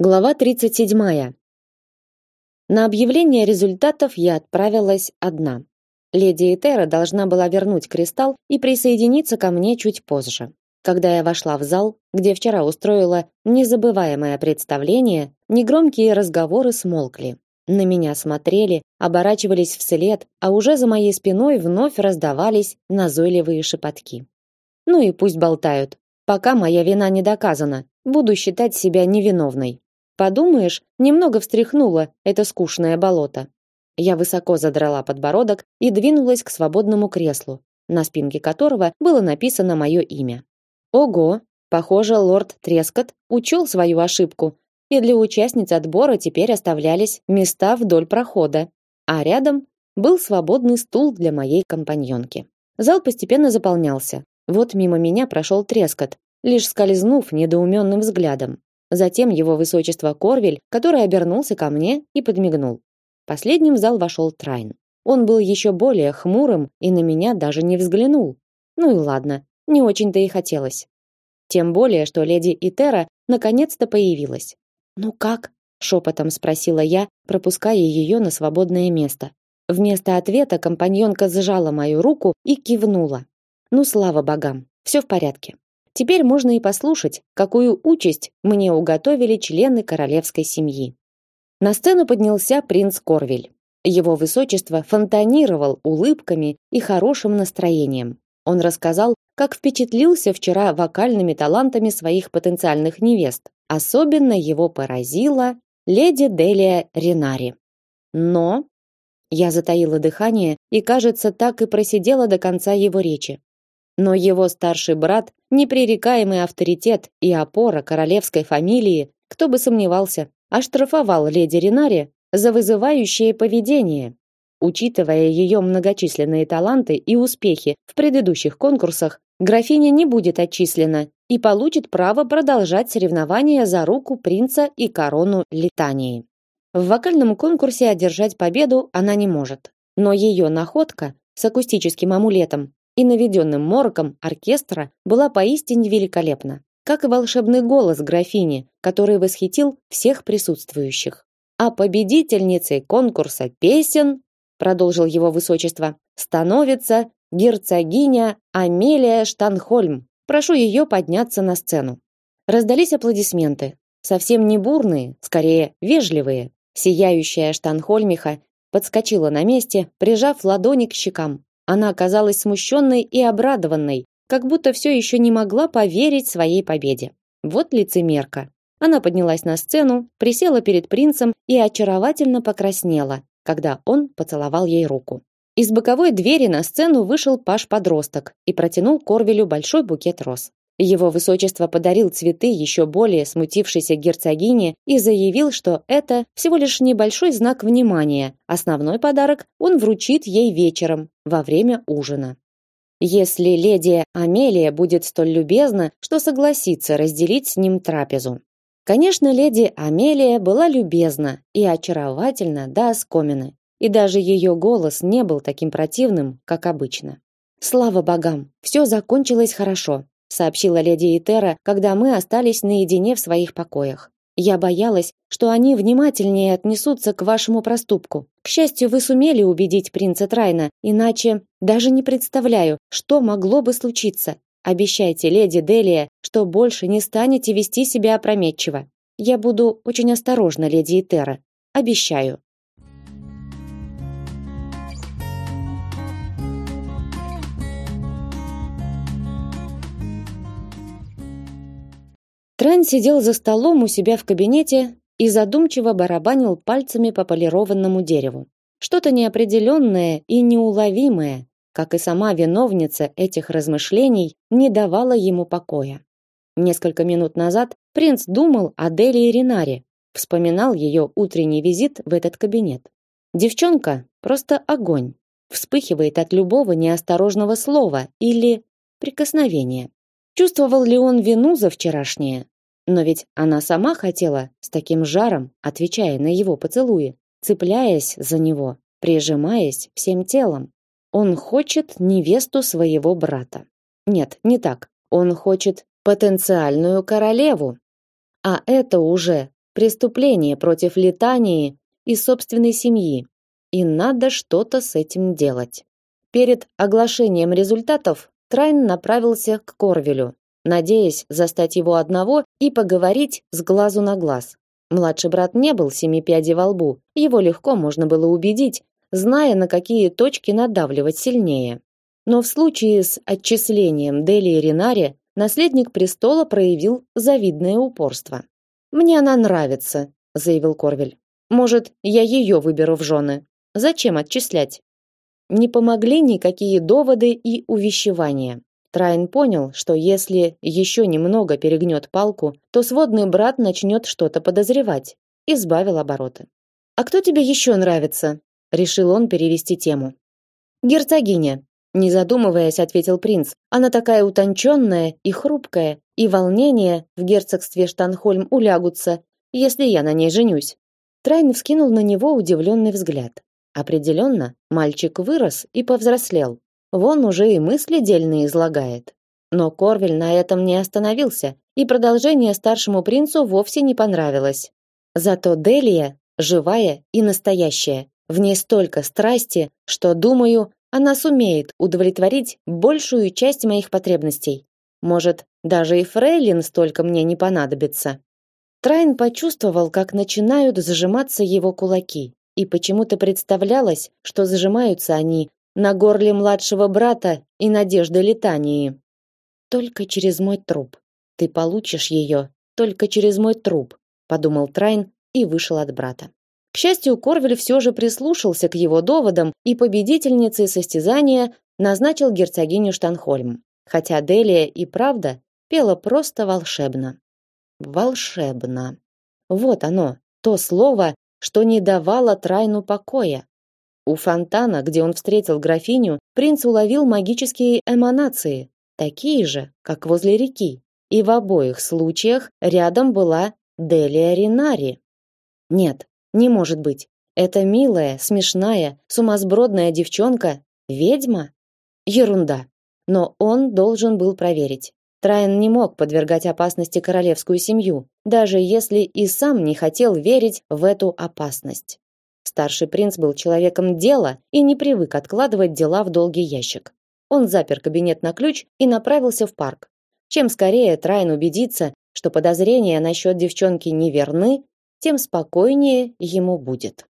Глава 37. На объявление результатов я отправилась одна. Леди Этера должна была вернуть кристалл и присоединиться ко мне чуть позже. Когда я вошла в зал, где вчера устроила незабываемое представление, негромкие разговоры смолкли. На меня смотрели, оборачивались вслед, а уже за моей спиной вновь раздавались назойливые шепотки. Ну и пусть болтают. Пока моя вина не доказана, буду считать себя невиновной. Подумаешь, немного встряхнуло это скучное болото. Я высоко задрала подбородок и двинулась к свободному креслу, на спинке которого было написано мое имя. Ого, похоже, лорд Трескот учел свою ошибку, и для участниц отбора теперь оставлялись места вдоль прохода, а рядом был свободный стул для моей компаньонки. Зал постепенно заполнялся. Вот мимо меня прошел Трескот, лишь скользнув недоуменным взглядом. Затем его высочество Корвель, который обернулся ко мне и подмигнул. Последним в зал вошел Трайн. Он был еще более хмурым и на меня даже не взглянул. Ну и ладно, не очень-то и хотелось. Тем более, что леди Итера наконец-то появилась. "Ну как?" шепотом спросила я, пропуская ее на свободное место. Вместо ответа компаньонка сжала мою руку и кивнула. Ну слава богам, все в порядке. Теперь можно и послушать, какую участь мне уготовили члены королевской семьи. На сцену поднялся принц Корвель. Его высочество фонтанировал улыбками и хорошим настроением. Он рассказал, как впечатлился вчера вокальными талантами своих потенциальных невест. Особенно его поразила леди Делия Ренари. Но я затаила дыхание и, кажется, так и просидела до конца его речи. Но его старший брат, непререкаемый авторитет и опора королевской фамилии, кто бы сомневался, оштрафовал леди Ренари за вызывающее поведение. Учитывая ее многочисленные таланты и успехи в предыдущих конкурсах, графиня не будет отчислена и получит право продолжать соревнования за руку принца и корону Литании. В вокальном конкурсе одержать победу она не может, но ее находка с акустическим амулетом и наведенным мороком оркестра была поистине великолепна, как и волшебный голос графини, который восхитил всех присутствующих. А победительницей конкурса песен, продолжил его высочество, становится герцогиня Амелия Штанхольм. Прошу ее подняться на сцену. Раздались аплодисменты, совсем не бурные, скорее вежливые. Сияющая Штанхольмиха подскочила на месте, прижав ладони к щекам. Она оказалась смущенной и обрадованной, как будто все еще не могла поверить своей победе. Вот лицемерка. Она поднялась на сцену, присела перед принцем и очаровательно покраснела, когда он поцеловал ей руку. Из боковой двери на сцену вышел паж-подросток и протянул Корвелю большой букет роз. Его высочество подарил цветы еще более смутившейся герцогине и заявил, что это всего лишь небольшой знак внимания. Основной подарок он вручит ей вечером, во время ужина. Если леди Амелия будет столь любезна, что согласится разделить с ним трапезу. Конечно, леди Амелия была любезна и очаровательна до оскомины, и даже ее голос не был таким противным, как обычно. Слава богам, все закончилось хорошо сообщила леди Итера, когда мы остались наедине в своих покоях. Я боялась, что они внимательнее отнесутся к вашему проступку. К счастью, вы сумели убедить принца Трайна, иначе даже не представляю, что могло бы случиться. Обещайте, леди Делия, что больше не станете вести себя опрометчиво. Я буду очень осторожна, леди Итера. Обещаю. Тран сидел за столом у себя в кабинете и задумчиво барабанил пальцами по полированному дереву. Что-то неопределенное и неуловимое, как и сама виновница этих размышлений, не давало ему покоя. Несколько минут назад принц думал о Делии Ринаре, вспоминал ее утренний визит в этот кабинет. Девчонка просто огонь, вспыхивает от любого неосторожного слова или прикосновения. Чувствовал ли он вину за вчерашнее? Но ведь она сама хотела с таким жаром, отвечая на его поцелуи, цепляясь за него, прижимаясь всем телом. Он хочет невесту своего брата. Нет, не так. Он хочет потенциальную королеву. А это уже преступление против Литании и собственной семьи, и надо что-то с этим делать. Перед оглашением результатов Трайн направился к Корвелю, надеясь застать его одного и поговорить с глазу на глаз. Младший брат не был семи пядей во лбу, его легко можно было убедить, зная, на какие точки надавливать сильнее. Но в случае с отчислением Дели и Ринари наследник престола проявил завидное упорство. «Мне она нравится», — заявил Корвель. «Может, я ее выберу в жены? Зачем отчислять?» Не помогли никакие доводы и увещевания. Трайн понял, что если еще немного перегнет палку, то сводный брат начнет что-то подозревать. и сбавил обороты. «А кто тебе еще нравится?» Решил он перевести тему. «Герцогиня», не задумываясь, ответил принц. «Она такая утонченная и хрупкая, и волнения в герцогстве Штанхольм улягутся, если я на ней женюсь». Трайн вскинул на него удивленный взгляд. Определенно, мальчик вырос и повзрослел. Вон уже и мысли дельные излагает. Но Корвель на этом не остановился, и продолжение старшему принцу вовсе не понравилось. Зато Делия живая и настоящая. В ней столько страсти, что, думаю, она сумеет удовлетворить большую часть моих потребностей. Может, даже и фрейлин столько мне не понадобится. Трайн почувствовал, как начинают сжиматься его кулаки, и почему-то представлялось, что сжимаются они на горле младшего брата и надежды летании. Только через мой труп. Ты получишь ее только через мой труп, подумал Трайн и вышел от брата. К счастью, Корвель все же прислушался к его доводам и победительницей состязания назначил герцогиню Штанхольм. Хотя Делия и правда пела просто волшебно. Волшебно. Вот оно, то слово, что не давало Трайну покоя. У фонтана, где он встретил графиню, принц уловил магические эманации, такие же, как возле реки. И в обоих случаях рядом была Делия Ринари. Нет, не может быть. Это милая, смешная, сумасбродная девчонка ведьма? Ерунда. Но он должен был проверить. Трайн не мог подвергать опасности королевскую семью, даже если и сам не хотел верить в эту опасность. Старший принц был человеком дела и не привык откладывать дела в долгий ящик. Он запер кабинет на ключ и направился в парк. Чем скорее Трайн убедится, что подозрения насчет девчонки неверны, тем спокойнее ему будет.